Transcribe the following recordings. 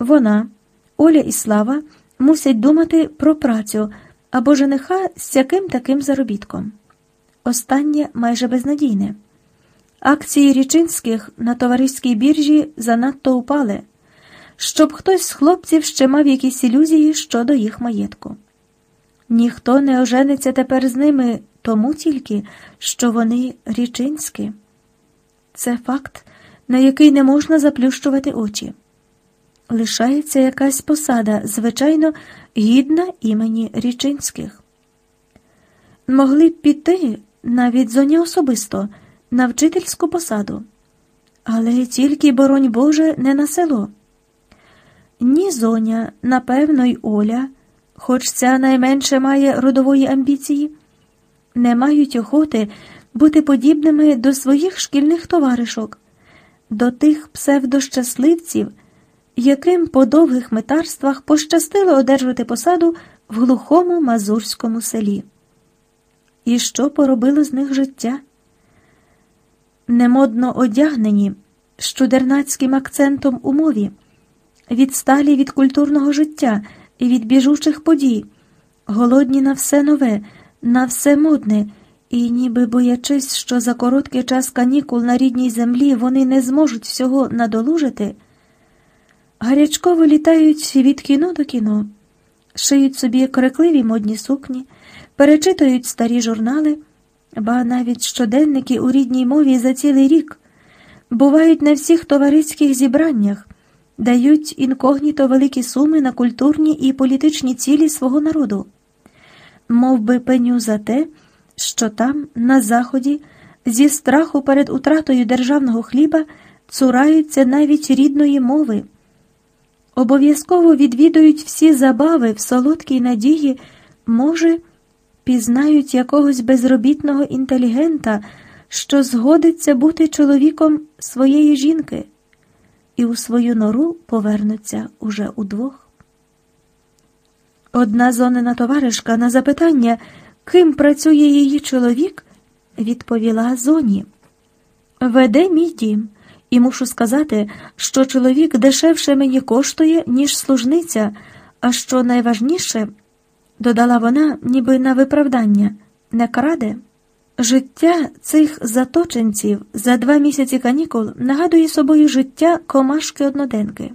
Вона, Оля і Слава мусять думати про працю або жениха з яким таким заробітком. Останнє майже безнадійне. Акції річинських на товариській біржі занадто упали, щоб хтось з хлопців ще мав якісь ілюзії щодо їх маєтку. Ніхто не ожениться тепер з ними тому тільки, що вони річинські. Це факт, на який не можна заплющувати очі. Лишається якась посада, звичайно, гідна імені річинських. Могли б піти навіть зоні особисто на вчительську посаду, але тільки, боронь Боже, не на село. Ні зоня, напевно, й Оля, хоч ця найменше має родової амбіції, не мають охоти бути подібними до своїх шкільних товаришок, до тих псевдощасливців, яким по довгих метарствах пощастило одержати посаду в глухому мазурському селі. І що поробило з них життя? Немодно одягнені, з чудернацьким акцентом у мові, відсталі від культурного життя і від біжучих подій, голодні на все нове, на все модне, і, ніби боячись, що за короткий час канікул на рідній землі вони не зможуть всього надолужити, гарячково літають від кіно до кіно, шиють собі крикливі модні сукні, перечитують старі журнали, ба навіть щоденники у рідній мові за цілий рік, бувають на всіх товариських зібраннях, дають інкогніто великі суми на культурні і політичні цілі свого народу, Мов би пеню за те, що там, на заході, зі страху перед утратою державного хліба цураються навіть рідної мови. Обов'язково відвідують всі забави в солодкій надії, може, пізнають якогось безробітного інтелігента, що згодиться бути чоловіком своєї жінки, і у свою нору повернуться уже удвох. Одна зонена товаришка на запитання, ким працює її чоловік, відповіла зоні. Веде мій дім, і мушу сказати, що чоловік дешевше мені коштує, ніж служниця, а що найважніше, додала вона, ніби на виправдання, не краде. Життя цих заточенців за два місяці канікул нагадує собою життя комашки одноденки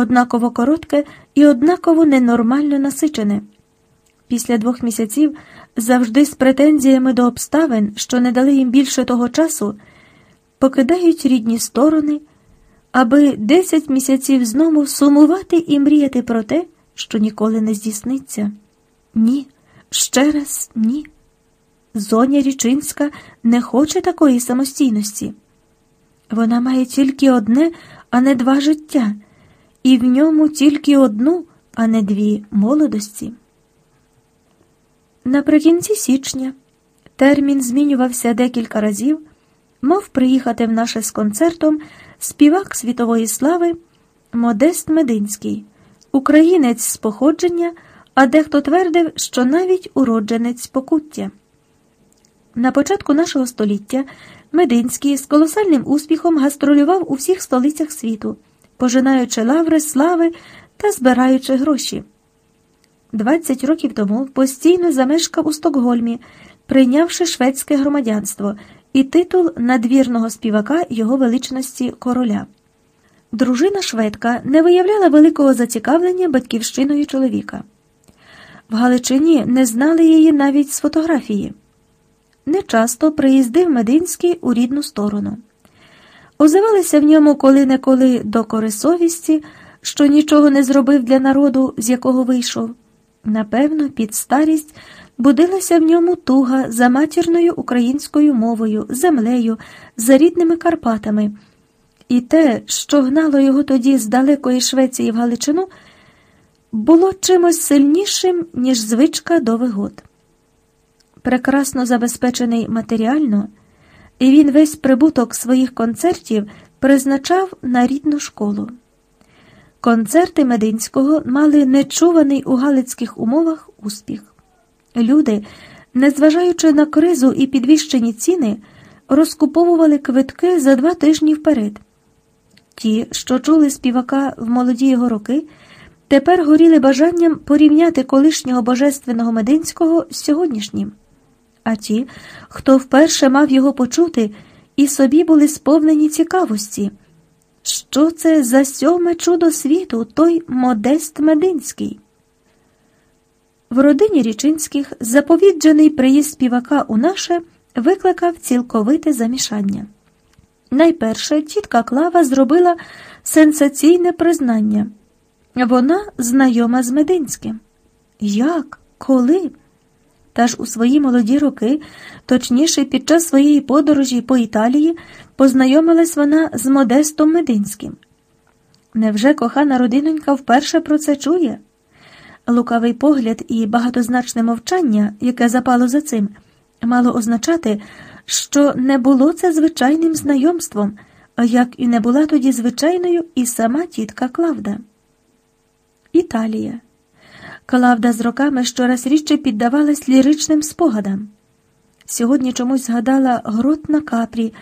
однаково коротке і однаково ненормально насичене. Після двох місяців, завжди з претензіями до обставин, що не дали їм більше того часу, покидають рідні сторони, аби десять місяців знову сумувати і мріяти про те, що ніколи не здійсниться. Ні, ще раз ні. Зоня Річинська не хоче такої самостійності. Вона має тільки одне, а не два життя і в ньому тільки одну, а не дві молодості. Наприкінці січня термін змінювався декілька разів, мав приїхати в наше з концертом співак світової слави Модест Мединський, українець з походження, а дехто твердив, що навіть уродженець покуття. На початку нашого століття Мединський з колосальним успіхом гастролював у всіх столицях світу пожинаючи лаври, слави та збираючи гроші. Двадцять років тому постійно замешкав у Стокгольмі, прийнявши шведське громадянство і титул надвірного співака його величності короля. Дружина шведка не виявляла великого зацікавлення батьківщиною чоловіка. В Галичині не знали її навіть з фотографії. Нечасто приїздив Мединський у рідну сторону. Озивалися в ньому коли-неколи до корисовісті, що нічого не зробив для народу, з якого вийшов. Напевно, під старість будилася в ньому туга за матірною українською мовою, землею, за рідними Карпатами. І те, що гнало його тоді з далекої Швеції в Галичину, було чимось сильнішим, ніж звичка до вигод. Прекрасно забезпечений матеріально і він весь прибуток своїх концертів призначав на рідну школу. Концерти Мединського мали нечуваний у галицьких умовах успіх. Люди, незважаючи на кризу і підвищені ціни, розкуповували квитки за два тижні вперед. Ті, що чули співака в молоді його роки, тепер горіли бажанням порівняти колишнього божественного Мединського з сьогоднішнім. А ті, хто вперше мав його почути, і собі були сповнені цікавості. Що це за сьоме чудо світу, той Модест Мединський? В родині Річинських заповіджений приїзд співака у наше викликав цілковите замішання. Найперше тітка Клава зробила сенсаційне признання. Вона знайома з Мединським. Як? Коли? Та ж у свої молоді роки, точніше, під час своєї подорожі по Італії, познайомилась вона з Модестом Мединським. Невже кохана родинонька вперше про це чує? Лукавий погляд і багатозначне мовчання, яке запало за цим, мало означати, що не було це звичайним знайомством, як і не була тоді звичайною і сама тітка Клавда. Італія. Клавда з роками щораз рідше піддавалась ліричним спогадам. Сьогодні чомусь згадала грот на капрі,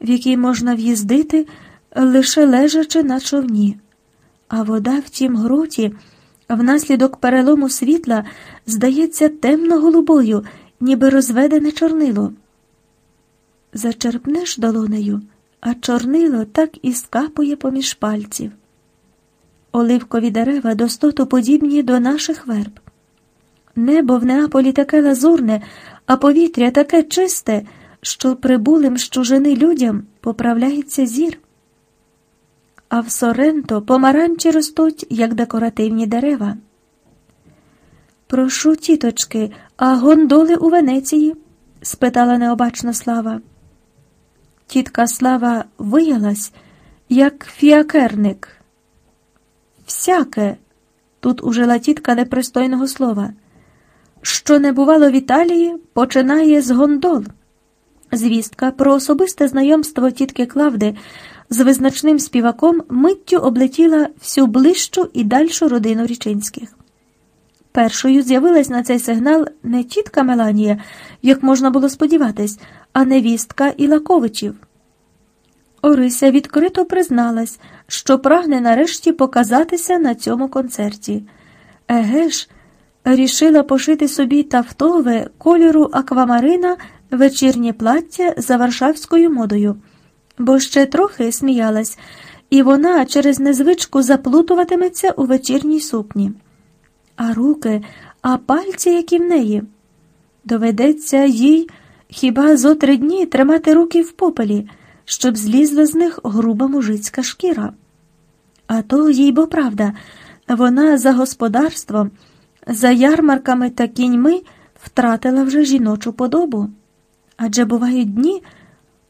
в який можна в'їздити, лише лежачи на човні, а вода в тім гроті внаслідок перелому світла здається темно-голубою, ніби розведене чорнило. Зачерпнеш долонею, а чорнило так і скапує поміж пальців. Оливкові дерева достоту подібні до наших верб. Небо в Неаполі таке лазурне, а повітря таке чисте, що прибулим з чужини людям поправляється зір. А в Соренто помаранчі ростуть, як декоративні дерева. Прошу, тіточки, а гондоли у Венеції? спитала необачна слава. Тітка Слава виялась, як фіакерник. Всяке, тут ужила тітка непристойного слова, що не бувало в Італії, починає з гондол. Звістка про особисте знайомство тітки Клавди з визначним співаком миттю облетіла всю ближчу і дальшу родину річинських. Першою з'явилась на цей сигнал не тітка Меланія, як можна було сподіватись, а невістка Ілаковичів. Орися відкрито призналась, що прагне нарешті показатися на цьому концерті. Еге ж, рішила пошити собі тафтове кольору аквамарина вечірнє плаття за варшавською модою, бо ще трохи сміялась, і вона через незвичку заплутуватиметься у вечірній сукні. А руки, а пальці, які в неї. Доведеться їй хіба зо три дні тримати руки в попелі, щоб злізла з них груба мужицька шкіра. А то, їй бо правда, вона за господарством, за ярмарками та кіньми втратила вже жіночу подобу. Адже бувають дні,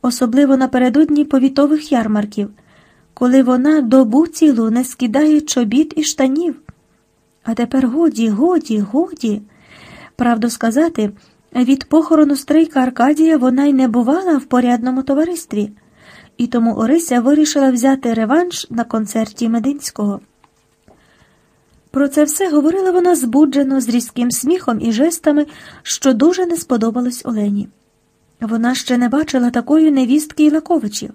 особливо напередодні повітових ярмарків, коли вона добу цілу не скидає чобіт і штанів. А тепер годі, годі, годі. Правду сказати, від похорону стрийка Аркадія вона й не бувала в порядному товаристві, і тому Орися вирішила взяти реванш на концерті Мединського. Про це все говорила вона збуджено, з різким сміхом і жестами, що дуже не сподобалось Олені. Вона ще не бачила такої невістки Ілаковичів.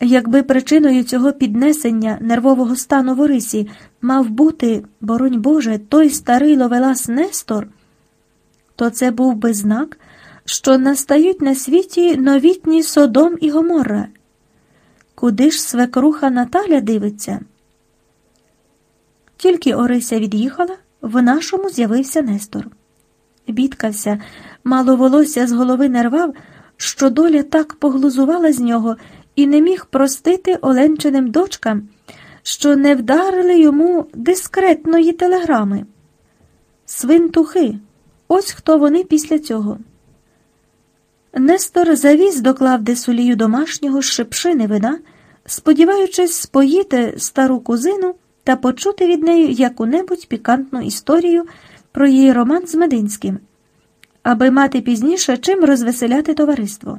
Якби причиною цього піднесення нервового стану в Орисі мав бути, боронь Боже, той старий ловелас Нестор, то це був би знак, що настають на світі новітні Содом і Гоморра. Куди ж свекруха Наталя дивиться? Тільки Орися від'їхала, в нашому з'явився Нестор. Бідкався, мало волосся з голови не рвав, що доля так поглузувала з нього і не міг простити Оленчиним дочкам, що не вдарили йому дискретної телеграми. Свинтухи, ось хто вони після цього. Нестор завіз до Клавди Сулію домашнього шипшини вина, сподіваючись споїти стару кузину та почути від неї яку-небудь пікантну історію про її роман з Мединським, аби мати пізніше чим розвеселяти товариство.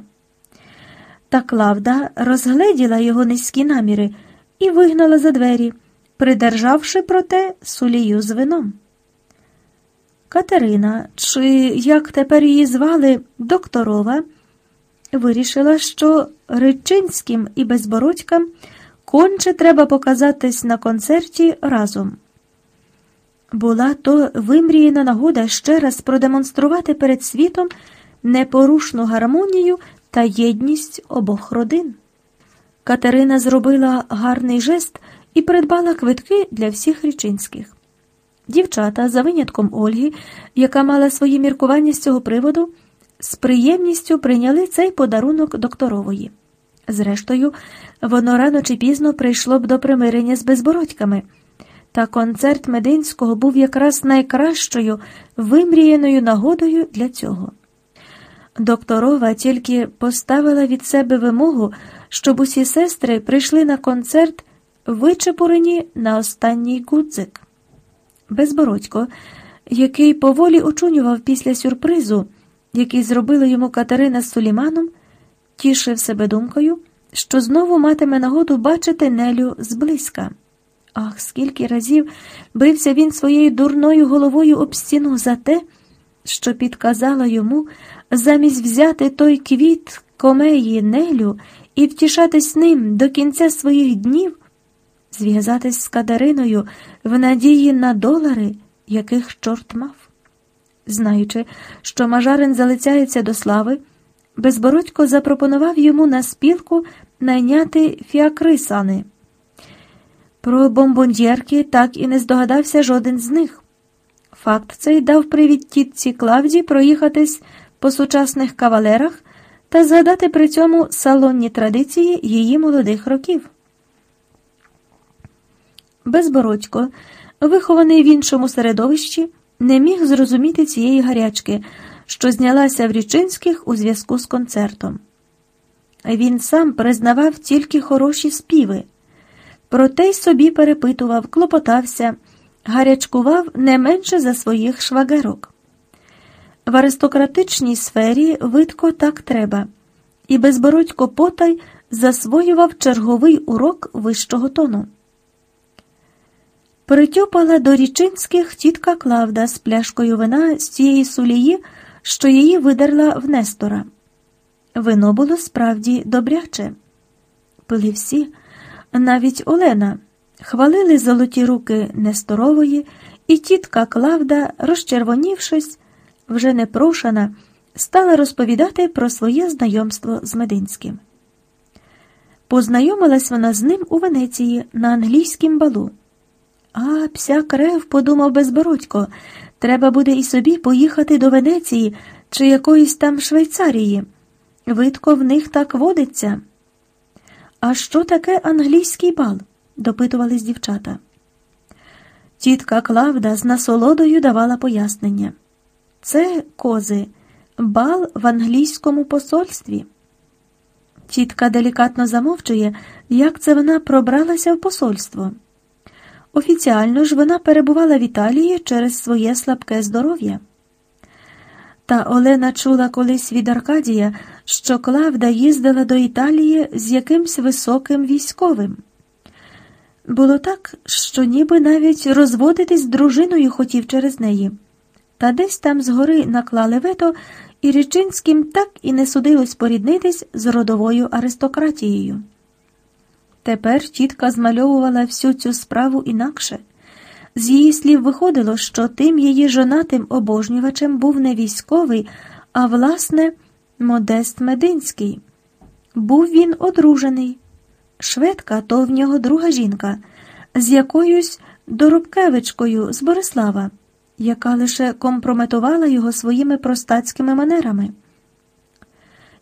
Та Клавда розгледіла його низькі наміри і вигнала за двері, придержавши проте сулію з вином. Катерина, чи як тепер її звали докторова, вирішила, що Ричинським і безбородькам конче треба показатись на концерті разом. Була то вимріяна нагода ще раз продемонструвати перед світом непорушну гармонію та єдність обох родин. Катерина зробила гарний жест і придбала квитки для всіх річинських. Дівчата, за винятком Ольги, яка мала свої міркування з цього приводу, з приємністю прийняли цей подарунок докторової. Зрештою, воно рано чи пізно прийшло б до примирення з безбородьками, та концерт Мединського був якраз найкращою вимріяною нагодою для цього. Докторова тільки поставила від себе вимогу, щоб усі сестри прийшли на концерт, вичепурені на останній гудзик. Безбородько, який поволі очунював після сюрпризу, який зробила йому Катерина з Суліманом, тішив себе думкою, що знову матиме нагоду бачити Нелю зблизька. Ах, скільки разів бився він своєю дурною головою об стіну за те, що підказала йому замість взяти той квіт комеї Нелю і втішатись ним до кінця своїх днів, зв'язатись з Катериною в надії на долари, яких чорт мав. Знаючи, що Мажарин залицяється до слави, Безбородько запропонував йому на спілку найняти фіакрисани. Про бомбондєрки так і не здогадався жоден з них. Факт цей дав привід тітці Клавді проїхатись по сучасних кавалерах та згадати при цьому салонні традиції її молодих років. Безбородько, вихований в іншому середовищі, не міг зрозуміти цієї гарячки, що знялася в Річинських у зв'язку з концертом. Він сам признавав тільки хороші співи, проте й собі перепитував, клопотався, гарячкував не менше за своїх швагерок. В аристократичній сфері видко так треба, і безбородько потай засвоював черговий урок вищого тону. Притьопала до річинських тітка Клавда з пляшкою вина з тієї сулії, що її видерла в Нестора. Вино було справді добряче. Пили всі, навіть Олена, хвалили золоті руки Несторової, і тітка Клавда, розчервонівшись, вже непрошена, стала розповідати про своє знайомство з Мединським. Познайомилась вона з ним у Венеції на англійськім балу. А, пся крев, подумав безбородько, треба буде і собі поїхати до Венеції чи якоїсь там Швейцарії. Видко в них так водиться. А що таке англійський бал? допитувались дівчата. Тітка Клавда з насолодою давала пояснення. Це кози, бал в англійському посольстві. Тітка делікатно замовчує, як це вона пробралася в посольство. Офіціально ж вона перебувала в Італії через своє слабке здоров'я. Та Олена чула колись від Аркадія, що Клавда їздила до Італії з якимсь високим військовим. Було так, що ніби навіть розводитись з дружиною хотів через неї. Та десь там згори наклали вето, і Річинським так і не судилось поріднитись з родовою аристократією. Тепер тітка змальовувала всю цю справу інакше. З її слів виходило, що тим її жонатим обожнювачем був не військовий, а власне Модест Мединський. Був він одружений. Шведка то в нього друга жінка, з якоюсь доробкевичкою з Борислава, яка лише компрометувала його своїми простацькими манерами.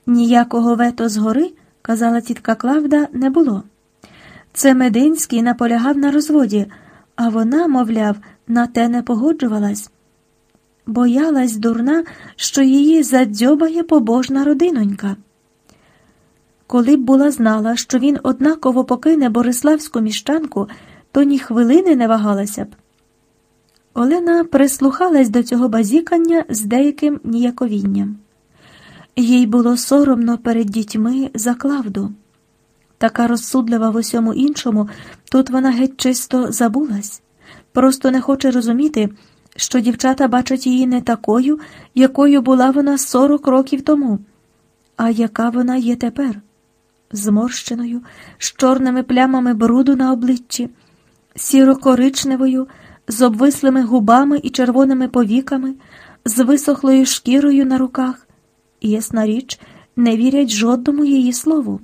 Ніякого вето згори, казала тітка Клавда, не було. Це Мединський наполягав на розводі, а вона, мовляв, на те не погоджувалась. Боялась дурна, що її задзьобає побожна родинонька. Коли б була знала, що він однаково покине Бориславську міщанку, то ні хвилини не вагалася б. Олена прислухалась до цього базікання з деяким ніяковінням. Їй було соромно перед дітьми за Клавду. Така розсудлива в усьому іншому, тут вона геть чисто забулась, просто не хоче розуміти, що дівчата бачать її не такою, якою була вона сорок років тому, а яка вона є тепер? Зморщеною, з чорними плямами бруду на обличчі, сіро-коричневою, з обвислими губами і червоними повіками, з висохлою шкірою на руках, ясна річ, не вірять жодному її слову.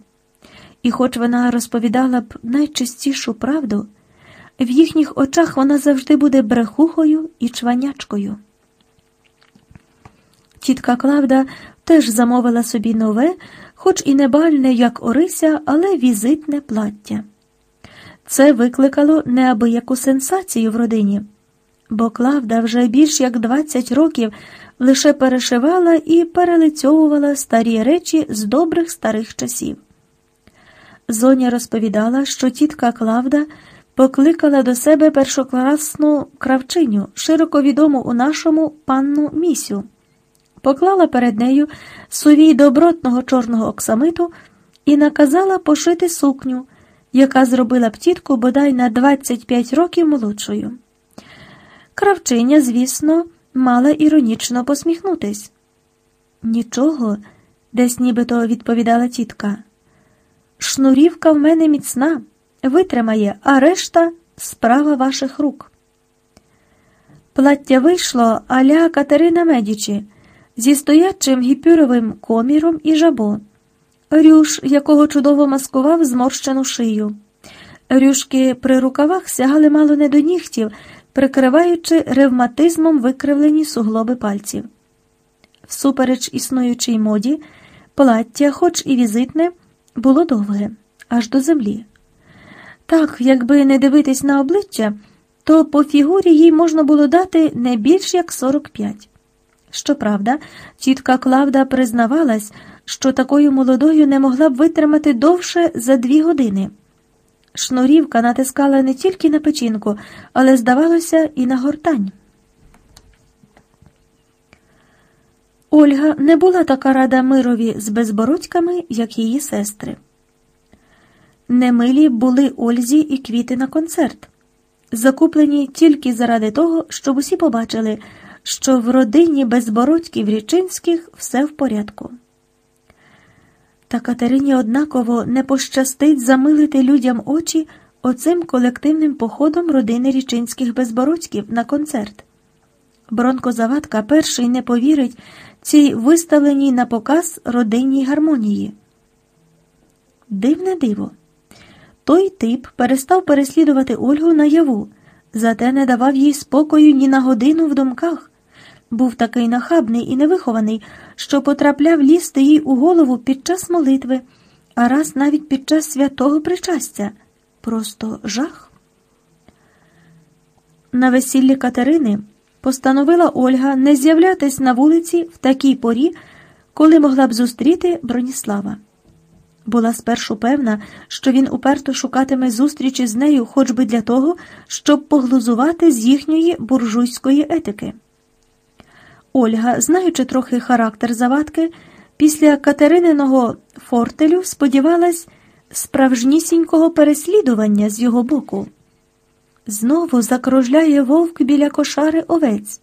І хоч вона розповідала б найчистішу правду, в їхніх очах вона завжди буде брехухою і чванячкою. Тітка Клавда теж замовила собі нове, хоч і не бальне, як Орися, але візитне плаття. Це викликало неабияку сенсацію в родині, бо Клавда вже більш як 20 років лише перешивала і перелицьовувала старі речі з добрих старих часів. Зоня розповідала, що тітка Клавда покликала до себе першокласну кравчиню, широко відому у нашому панну місю, поклала перед нею сувій добротного чорного оксамиту і наказала пошити сукню, яка зробила б тітку бодай на 25 років молодшою. Кравчиня, звісно, мала іронічно посміхнутись. Нічого, десь нібито відповідала тітка. Шнурівка в мене міцна, витримає, а решта справа ваших рук. Плаття вийшло аля Катерина Медічі зі стоячим гіпюровим коміром і жабо, рюш, якого чудово маскував зморщену шию. Рюшки при рукавах сягали мало не до нігтів, прикриваючи ревматизмом викривлені суглоби пальців. Всупереч існуючій моді, плаття, хоч і візитне, було довге, аж до землі. Так, якби не дивитись на обличчя, то по фігурі їй можна було дати не більш як 45. Щоправда, тітка Клавда признавалась, що такою молодою не могла б витримати довше за дві години. Шнурівка натискала не тільки на печінку, але, здавалося, і на гортань. Ольга не була така рада мирові з безбородьками, як її сестри. Немилі були Ользі і квіти на концерт, закуплені тільки заради того, щоб усі побачили, що в родині безбородьків річинських все в порядку. Та Катерині однаково не пощастить замилити людям очі оцим колективним походом родини річинських безбородьків на концерт. Бронко Завадка перший не повірить цій виставленій на показ родинній гармонії. Дивне диво. Той тип перестав переслідувати Ольгу наяву, зате не давав їй спокою ні на годину в думках. Був такий нахабний і невихований, що потрапляв лізти їй у голову під час молитви, а раз навіть під час святого причастя. Просто жах. На весіллі Катерини постановила Ольга не з'являтись на вулиці в такій порі, коли могла б зустріти Броніслава. Була спершу певна, що він уперто шукатиме зустрічі з нею хоч би для того, щоб поглузувати з їхньої буржуйської етики. Ольга, знаючи трохи характер завадки, після Катерининого фортелю сподівалась справжнісінького переслідування з його боку. Знову закружляє вовк біля кошари овець.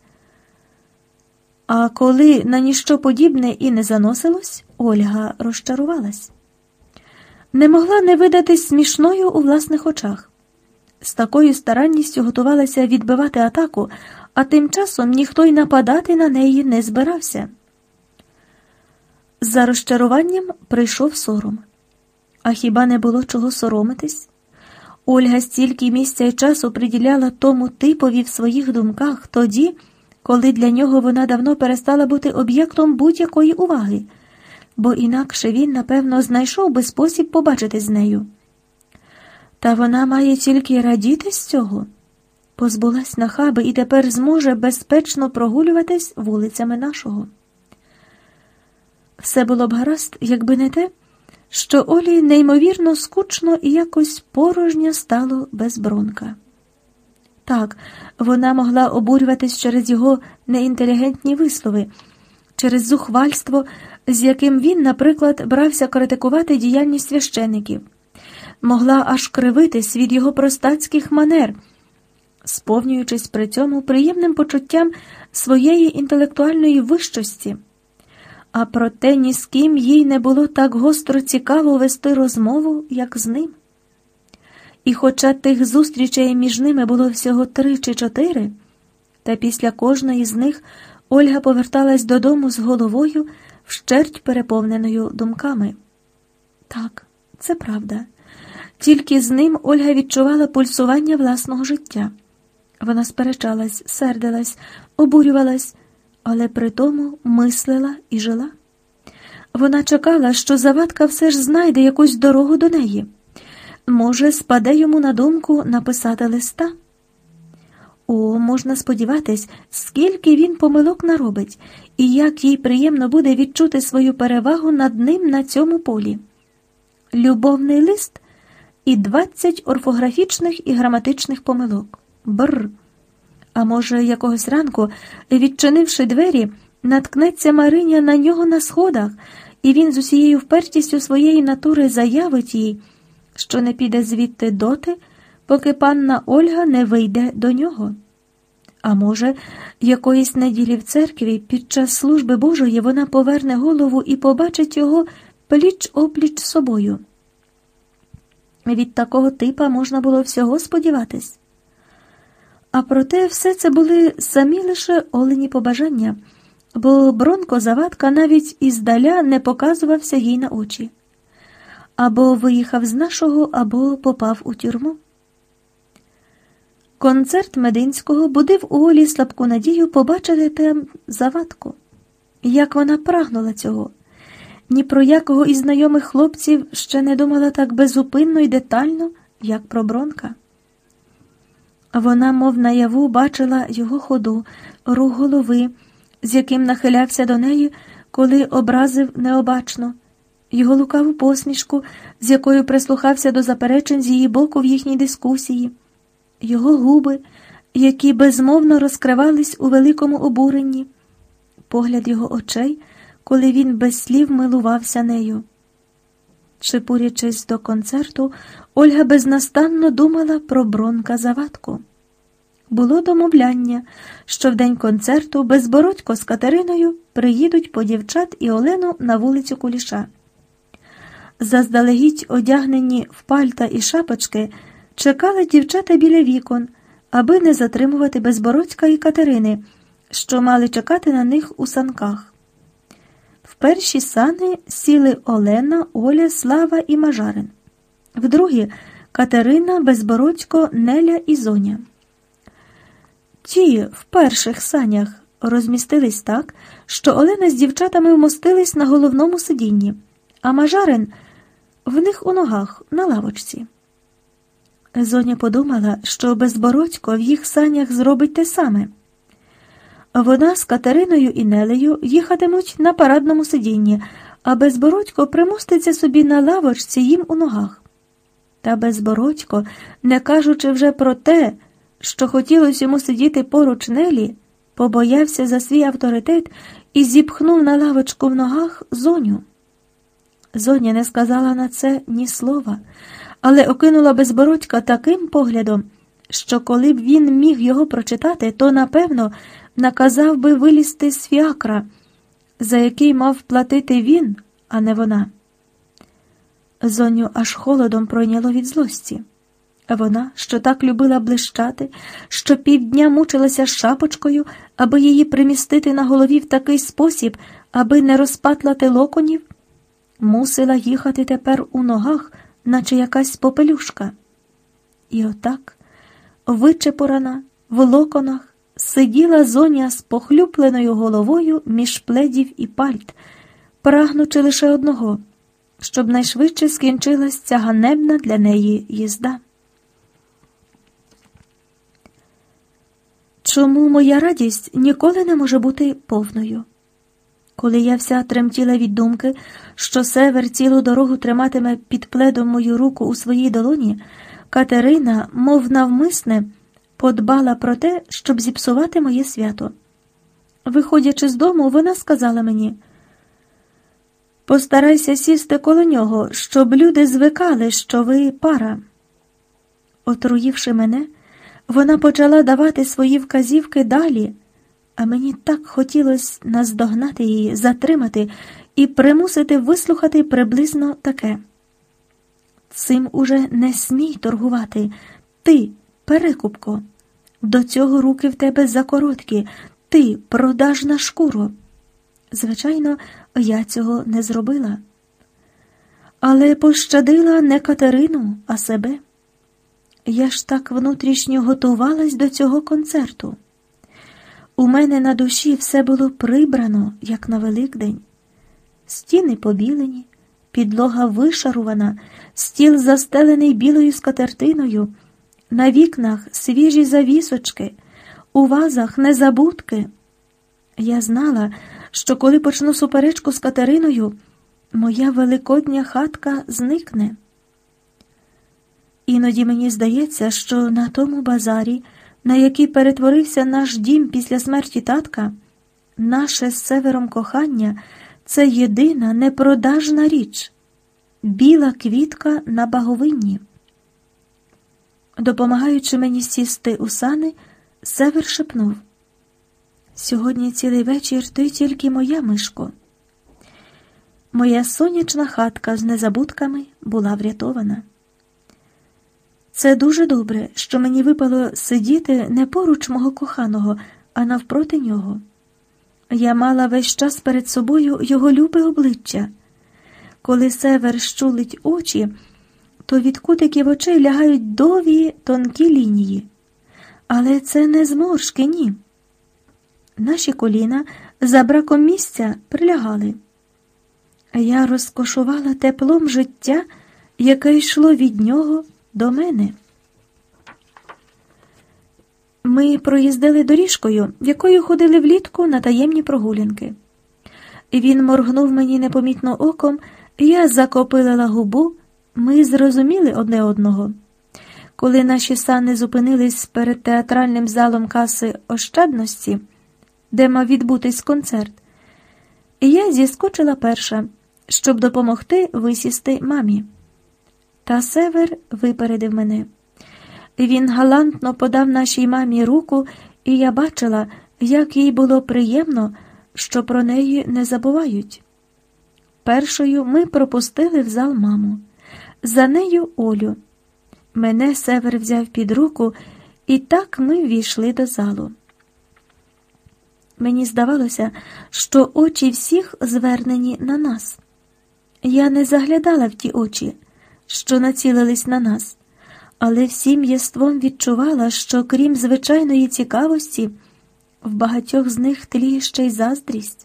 А коли на ніщо подібне і не заносилось, Ольга розчарувалась. Не могла не видатись смішною у власних очах. З такою старанністю готувалася відбивати атаку, а тим часом ніхто й нападати на неї не збирався. За розчаруванням прийшов сором. А хіба не було чого соромитись? Ольга стільки місця й часу приділяла тому типові в своїх думках тоді, коли для нього вона давно перестала бути об'єктом будь-якої уваги, бо інакше він, напевно, знайшов би спосіб побачити з нею. Та вона має тільки радіти з цього, позбулась нахаби і тепер зможе безпечно прогулюватись вулицями нашого. Все було б гаразд, якби не те що Олі неймовірно скучно і якось порожньо стало без бронка. Так, вона могла обурюватись через його неінтелігентні вислови, через зухвальство, з яким він, наприклад, брався критикувати діяльність священиків, могла аж кривитись від його простацьких манер, сповнюючись при цьому приємним почуттям своєї інтелектуальної вищості а проте ні з ким їй не було так гостро цікаво вести розмову, як з ним. І хоча тих зустрічей між ними було всього три чи чотири, та після кожної з них Ольга поверталась додому з головою вщерть переповненою думками. Так, це правда. Тільки з ним Ольга відчувала пульсування власного життя. Вона сперечалась, сердилась, обурювалась, але при тому мислила і жила. Вона чекала, що завадка все ж знайде якусь дорогу до неї. Може, спаде йому на думку написати листа. О, можна сподіватись, скільки він помилок наробить, і як їй приємно буде відчути свою перевагу над ним на цьому полі. Любовний лист і 20 орфографічних і граматичних помилок. Бррр. А може, якогось ранку, відчинивши двері, наткнеться Мариня на нього на сходах, і він з усією впертістю своєї натури заявить їй, що не піде звідти доти, поки панна Ольга не вийде до нього. А може, якоїсь неділі в церкві під час служби Божої вона поверне голову і побачить його пліч опліч собою. Від такого типа можна було всього сподіватись. А проте все це були самі лише олені побажання, бо Бронко Завадка навіть іздаля не показувався їй на очі або виїхав з нашого, або попав у тюрму. Концерт Мединського будив у Олі слабку надію побачити там завадку. Як вона прагнула цього, ні про якого із знайомих хлопців ще не думала так безупинно і детально, як про Бронка. Вона, мов наяву, бачила його ходу, рух голови, з яким нахилявся до неї, коли образив необачно, його лукаву посмішку, з якою прислухався до заперечень з її боку в їхній дискусії, його губи, які безмовно розкривались у великому обуренні, погляд його очей, коли він без слів милувався нею. Шипурячись до концерту, Ольга безнастанно думала про Бронка Завадку. Було домовляння, що в день концерту безбородько з Катериною приїдуть по дівчат і Олену на вулицю Куліша. Заздалегідь одягнені в пальта і шапочки, чекали дівчата біля вікон, аби не затримувати безбородька і Катерини, що мали чекати на них у санках. В перші сани сіли Олена, Оля, Слава і Мажарин. В другі Катерина, Безбородько, Неля і Зоня. Ті в перших санях розмістились так, що Олена з дівчатами вмостились на головному сидінні, а Мажарин в них у ногах на лавочці. Зоня подумала, що Безбородько в їх санях зробить те саме. Вона з Катериною і Нелею їхатимуть на парадному сидінні, а Безбородько примуститься собі на лавочці їм у ногах. Та Безбородько, не кажучи вже про те, що хотілося йому сидіти поруч Нелі, побоявся за свій авторитет і зіпхнув на лавочку в ногах зоню. Зоня не сказала на це ні слова, але окинула безбородька таким поглядом, що коли б він міг його прочитати, то напевно наказав би вилізти з фіакра, за який мав платити він, а не вона. Зоню аж холодом пройняло від злості. Вона, що так любила блищати, що півдня мучилася шапочкою, аби її примістити на голові в такий спосіб, аби не розпатлати локонів, мусила їхати тепер у ногах, наче якась попелюшка. І отак, вичепорана, в локонах, сиділа зоня з похлюпленою головою між пледів і пальт, прагнучи лише одного, щоб найшвидше скінчилась ця ганебна для неї їзда. Чому моя радість ніколи не може бути повною? Коли я вся тремтіла від думки, що север цілу дорогу триматиме під пледом мою руку у своїй долоні, Катерина, мов навмисне, подбала про те, щоб зіпсувати моє свято. Виходячи з дому, вона сказала мені постарайся сісти коло нього, щоб люди звикали, що ви пара. Отруївши мене, вона почала давати свої вказівки далі, а мені так хотілося наздогнати її, затримати і примусити вислухати приблизно таке. Цим уже не смій торгувати. Ти, перекупко, до цього руки в тебе закороткі, ти продажна шкуро. Звичайно, я цього не зробила. Але пощадила не Катерину, а себе. Я ж так внутрішньо готувалась до цього концерту. У мене на душі все було прибрано, як на Великдень. Стіни побілені, підлога вишарувана, стіл застелений білою скатертиною, на вікнах свіжі завісочки, у вазах незабудки. Я знала, що коли почну суперечку з Катериною, моя великодня хатка зникне. Іноді мені здається, що на тому базарі, на який перетворився наш дім після смерті татка, наше з севером кохання це єдина непродажна річ біла квітка на баговинні. Допомагаючи мені сісти у сани, север шепнув Сьогодні цілий вечір ти тільки моя мишко. Моя сонячна хатка з незабудками була врятована. Це дуже добре, що мені випало сидіти не поруч мого коханого, а навпроти нього. Я мала весь час перед собою його любе обличчя. Коли север щулить очі, то від кутиків очей лягають довгі тонкі лінії. Але це не зморшки, ні. Наші коліна за браком місця прилягали. Я розкошувала теплом життя, яке йшло від нього до мене. Ми проїздили доріжкою, якою ходили влітку на таємні прогулянки. Він моргнув мені непомітно оком, я закопилила губу, ми зрозуміли одне одного. Коли наші сани зупинились перед театральним залом каси ощадності, де мав відбутись концерт, я зіскочила перша, щоб допомогти висісти мамі. Та север випередив мене. Він галантно подав нашій мамі руку, і я бачила, як їй було приємно, що про неї не забувають. Першою ми пропустили в зал маму, за нею Олю. Мене север взяв під руку, і так ми ввійшли до залу. Мені здавалося, що очі всіх звернені на нас. Я не заглядала в ті очі, що націлились на нас але всім єством відчувала, що крім звичайної цікавості, в багатьох з них тліє ще й заздрість.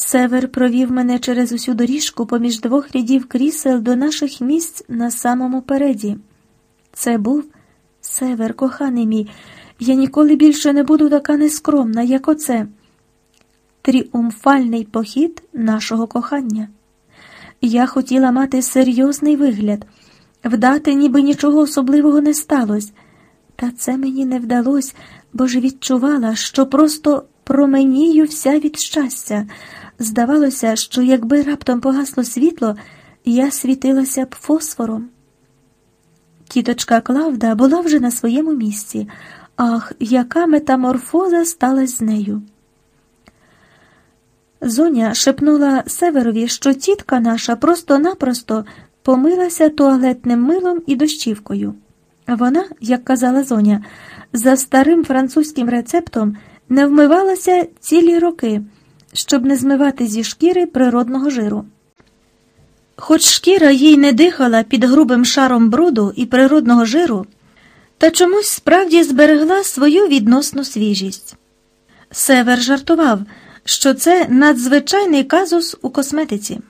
Север провів мене через усю доріжку поміж двох рядів крісел до наших місць на самому переді. Це був север, коханий мій, я ніколи більше не буду така нескромна, як оце. Тріумфальний похід нашого кохання. Я хотіла мати серйозний вигляд вдати, ніби нічого особливого не сталося. Та це мені не вдалося, бо ж відчувала, що просто променію вся від щастя. Здавалося, що якби раптом погасло світло, я світилася б фосфором. Тіточка Клавда була вже на своєму місці. Ах, яка метаморфоза сталася з нею. Зоня шепнула Северові, що тітка наша просто-напросто помилася туалетним милом і дощівкою. Вона, як казала зоня, за старим французьким рецептом не вмивалася цілі роки, щоб не змивати зі шкіри природного жиру. Хоч шкіра їй не дихала під грубим шаром бруду і природного жиру, та чомусь справді зберегла свою відносну свіжість. Север жартував, що це надзвичайний казус у косметиці.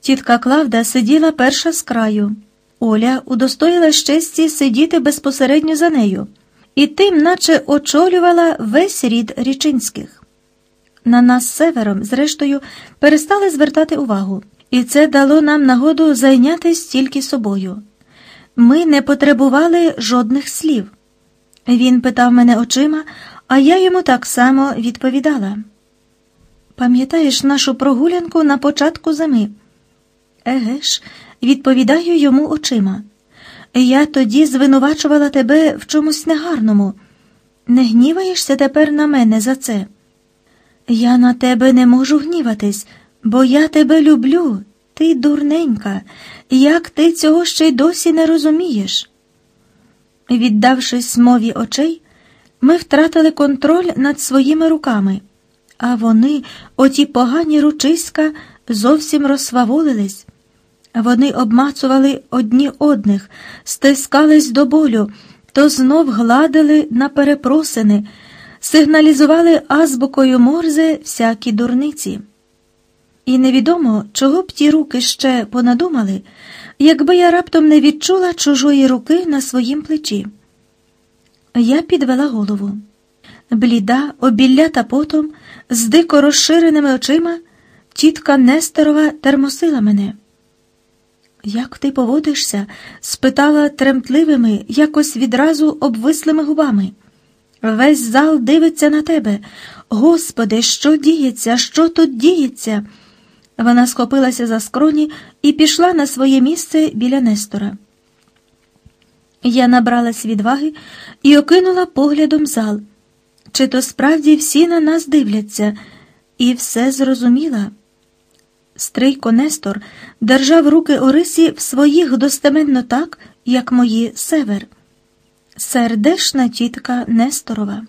Тітка Клавда сиділа перша з краю. Оля удостоїла щасті сидіти безпосередньо за нею, і тим, наче очолювала весь рід річинських. На нас севером, зрештою, перестали звертати увагу, і це дало нам нагоду зайнятися тільки собою. Ми не потребували жодних слів. Він питав мене очима, а я йому так само відповідала. Пам'ятаєш нашу прогулянку на початку зими? Еге ж, відповідаю йому очима. Я тоді звинувачувала тебе в чомусь негарному. Не гніваєшся тепер на мене за це? Я на тебе не можу гніватись, бо я тебе люблю. Ти дурненька, як ти цього ще й досі не розумієш? Віддавшись мові очей, ми втратили контроль над своїми руками, а вони, оті погані ручиська, зовсім розсваволились. Вони обмацували одні одних, стискались до болю, то знов гладили на перепросини, сигналізували азбукою морзе всякі дурниці. І невідомо, чого б ті руки ще понадумали, якби я раптом не відчула чужої руки на своїм плечі. Я підвела голову. Бліда, обіллята потом, з дико розширеними очима, тітка Нестерова термосила мене. Як ти поводишся? спитала тремтливими, якось відразу обвислими губами. Весь зал дивиться на тебе. Господи, що діється, що тут діється? Вона схопилася за скроні і пішла на своє місце біля Нестора. Я набралась відваги і окинула поглядом зал. Чи то справді всі на нас дивляться, і все зрозуміла. Стрийко Нестор держав руки Орисі в своїх достеменно так, як мої север. Сердешна тітка Несторова.